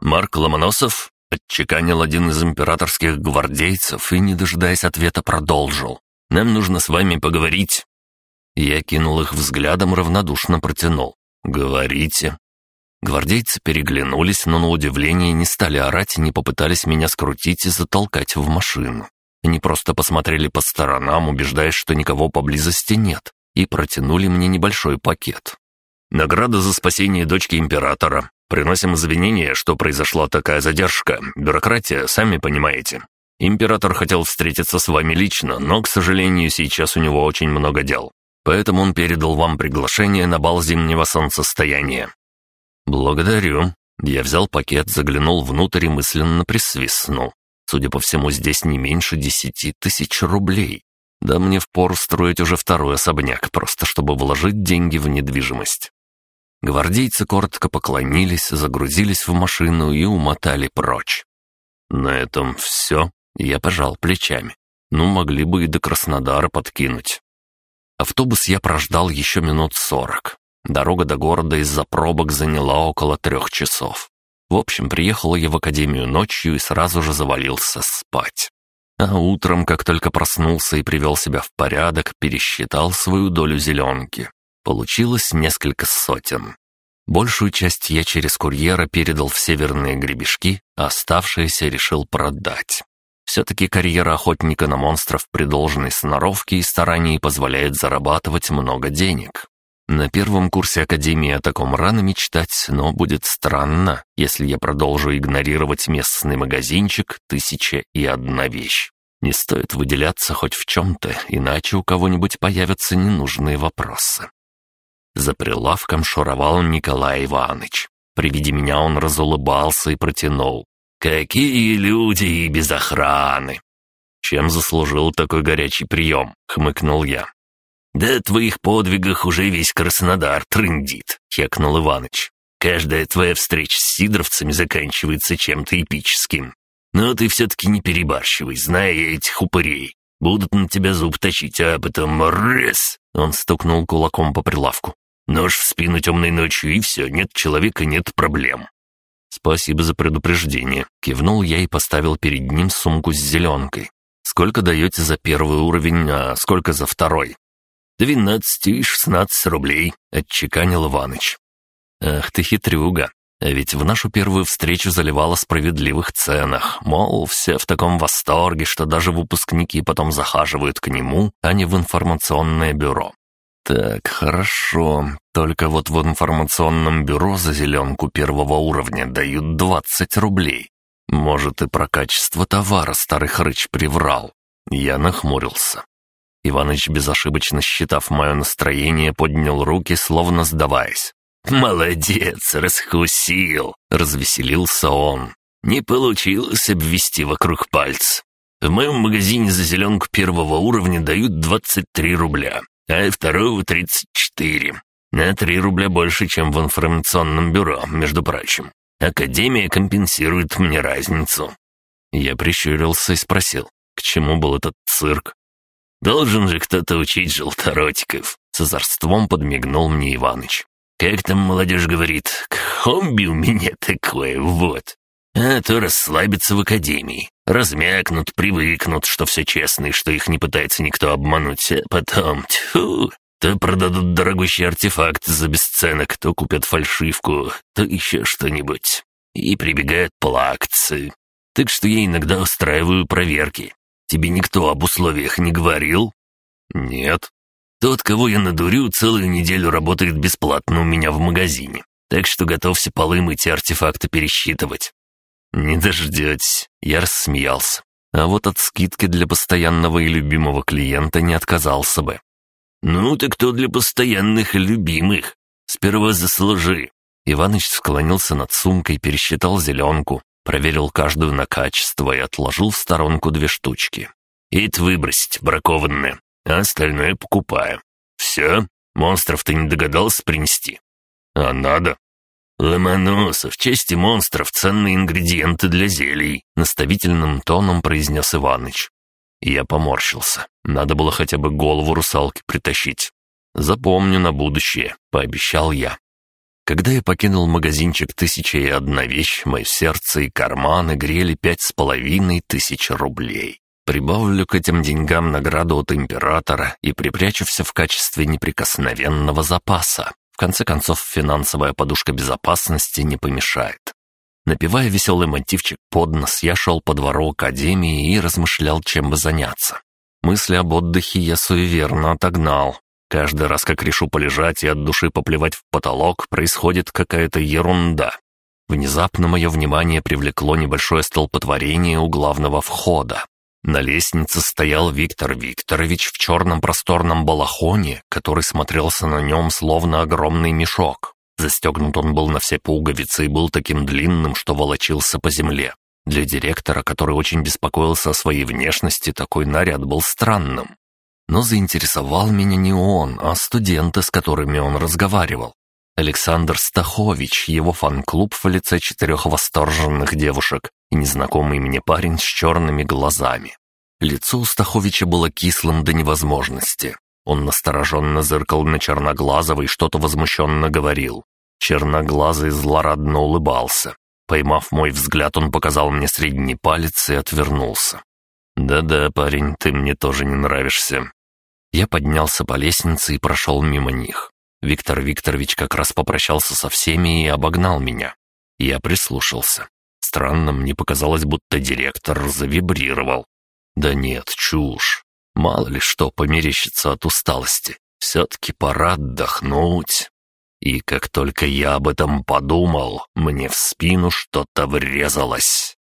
Марк Ломоносов?» — отчеканил один из императорских гвардейцев и, не дожидаясь ответа, продолжил. «Нам нужно с вами поговорить». Я кинул их взглядом, равнодушно протянул. «Говорите». Гвардейцы переглянулись, но на удивление не стали орать и не попытались меня скрутить и затолкать в машину. Они просто посмотрели по сторонам, убеждаясь, что никого поблизости нет, и протянули мне небольшой пакет. «Награда за спасение дочки императора. Приносим извинения, что произошла такая задержка. Бюрократия, сами понимаете. Император хотел встретиться с вами лично, но, к сожалению, сейчас у него очень много дел. Поэтому он передал вам приглашение на бал зимнего солнцестояния». «Благодарю». Я взял пакет, заглянул внутрь и мысленно присвистнул. Судя по всему, здесь не меньше десяти тысяч рублей. Да мне впору строить уже второй особняк, просто чтобы вложить деньги в недвижимость. Гвардейцы коротко поклонились, загрузились в машину и умотали прочь. На этом все. Я пожал плечами. Ну, могли бы и до Краснодара подкинуть. Автобус я прождал еще минут сорок. Дорога до города из-за пробок заняла около трех часов. В общем, приехал я в академию ночью и сразу же завалился спать. А утром, как только проснулся и привел себя в порядок, пересчитал свою долю зеленки. Получилось несколько сотен. Большую часть я через курьера передал в северные гребешки, а оставшиеся решил продать. Все-таки карьера охотника на монстров при должной сноровке и старании позволяет зарабатывать много денег. На первом курсе Академии о таком рано мечтать, но будет странно, если я продолжу игнорировать местный магазинчик «Тысяча и одна вещь». Не стоит выделяться хоть в чем-то, иначе у кого-нибудь появятся ненужные вопросы. За прилавком шуровал Николай Иванович. При виде меня он разулыбался и протянул. «Какие люди и без охраны!» «Чем заслужил такой горячий прием?» — хмыкнул я. «Да о твоих подвигах уже весь Краснодар трындит», — хекнул Иваныч. «Каждая твоя встреча с сидоровцами заканчивается чем-то эпическим. Но ты все-таки не перебарщивай, зная этих упырей. Будут на тебя зуб точить, а потом раз!» Он стукнул кулаком по прилавку. «Нож в спину темной ночью, и все, нет человека, нет проблем». «Спасибо за предупреждение», — кивнул я и поставил перед ним сумку с зеленкой. «Сколько даете за первый уровень, а сколько за второй?» «Двенадцать и шестнадцать рублей», — отчеканил Иваныч. «Ах ты хитрюга, а ведь в нашу первую встречу заливала справедливых ценах, мол, все в таком восторге, что даже выпускники потом захаживают к нему, а не в информационное бюро. Так, хорошо, только вот в информационном бюро за зеленку первого уровня дают 20 рублей. Может, и про качество товара старый хрыч приврал. Я нахмурился. Иваныч, безошибочно считав мое настроение, поднял руки, словно сдаваясь. «Молодец, расхусил!» — развеселился он. «Не получилось обвести вокруг пальца. В моем магазине за зеленку первого уровня дают 23 рубля, а второго — 34. На 3 рубля больше, чем в информационном бюро, между прочим. Академия компенсирует мне разницу». Я прищурился и спросил, к чему был этот цирк? Должен же кто-то учить желторотиков. С озорством подмигнул мне Иваныч. Как там молодежь говорит, к хомби у меня такое, вот. А то расслабятся в академии, размякнут, привыкнут, что все честно и что их не пытается никто обмануть, а потом, тьфу, то продадут дорогущий артефакт за бесценок, то купят фальшивку, то еще что-нибудь. И прибегают плакаться. Так что я иногда устраиваю проверки. Тебе никто об условиях не говорил?» «Нет». «Тот, кого я надурю, целую неделю работает бесплатно у меня в магазине, так что готовься полы мыть и артефакты пересчитывать». «Не дождетесь», — я рассмеялся. А вот от скидки для постоянного и любимого клиента не отказался бы. «Ну ты кто для постоянных и любимых? Сперва заслужи». Иваныч склонился над сумкой, пересчитал зеленку, проверил каждую на качество и отложил в сторонку две штучки. «Ит выбросить, бракованные, а остальное покупаю. Все, монстров ты не догадался принести?» «А надо?» «Ломоносов, в честь монстров ценные ингредиенты для зелий», — наставительным тоном произнес Иваныч. Я поморщился. Надо было хотя бы голову русалки притащить. «Запомню на будущее», — пообещал я. Когда я покинул магазинчик «Тысяча и одна вещь», мое сердце и карманы грели пять с половиной тысяч рублей. Прибавлю к этим деньгам награду от императора и припрячу все в качестве неприкосновенного запаса. Конце концов, финансовая подушка безопасности не помешает. Напевая веселый мотивчик под нос, я шел по двору академии и размышлял, чем бы заняться. Мысли об отдыхе я суеверно отогнал. Каждый раз, как решу полежать и от души поплевать в потолок, происходит какая-то ерунда. Внезапно мое внимание привлекло небольшое столпотворение у главного входа. На лестнице стоял Виктор Викторович в черном просторном балахоне, который смотрелся на нем словно огромный мешок. Застегнут он был на все пуговицы и был таким длинным, что волочился по земле. Для директора, который очень беспокоился о своей внешности, такой наряд был странным. Но заинтересовал меня не он, а студенты, с которыми он разговаривал. Александр Стахович, его фан-клуб в лице четырех восторженных девушек и незнакомый мне парень с черными глазами. Лицо у Стаховича было кислым до невозможности. Он настороженно зыркал на Черноглазого и что-то возмущенно говорил. Черноглазый злорадно улыбался. Поймав мой взгляд, он показал мне средний палец и отвернулся. «Да-да, парень, ты мне тоже не нравишься. Я поднялся по лестнице и прошел мимо них. Виктор Викторович как раз попрощался со всеми и обогнал меня. Я прислушался. Странно, мне показалось, будто директор завибрировал. Да нет, чушь. Мало ли что померещится от усталости. Все-таки пора отдохнуть. И как только я об этом подумал, мне в спину что-то врезалось.